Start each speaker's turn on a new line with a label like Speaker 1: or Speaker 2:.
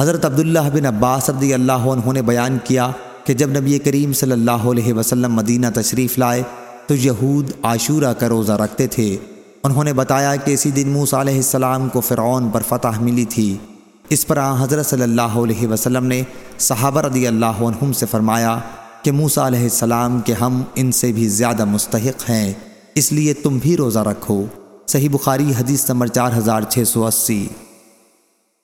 Speaker 1: حضرت عبداللہ بن عباس رضی اللہ عنہ نے بیان کیا کہ جب نبی کریم صلی اللہ علیہ وسلم مدینہ تشریف لائے تو یہود عاشورہ کا روزہ رکھتے تھے۔ انہوں نے بتایا کہ اسی دن موسیٰ علیہ السلام کو فرعون پر فتح ملی تھی۔ اس پر آن حضرت صلی اللہ علیہ وسلم نے صحابہ رضی اللہ عنہم سے فرمایا کہ موسیٰ علیہ السلام کے ہم ان سے بھی زیادہ مستحق ہیں، اس لیے تم بھی روزہ رکھو۔ صحیح بخاری حدیث نمبر چار ہزار چھ سو اسی۔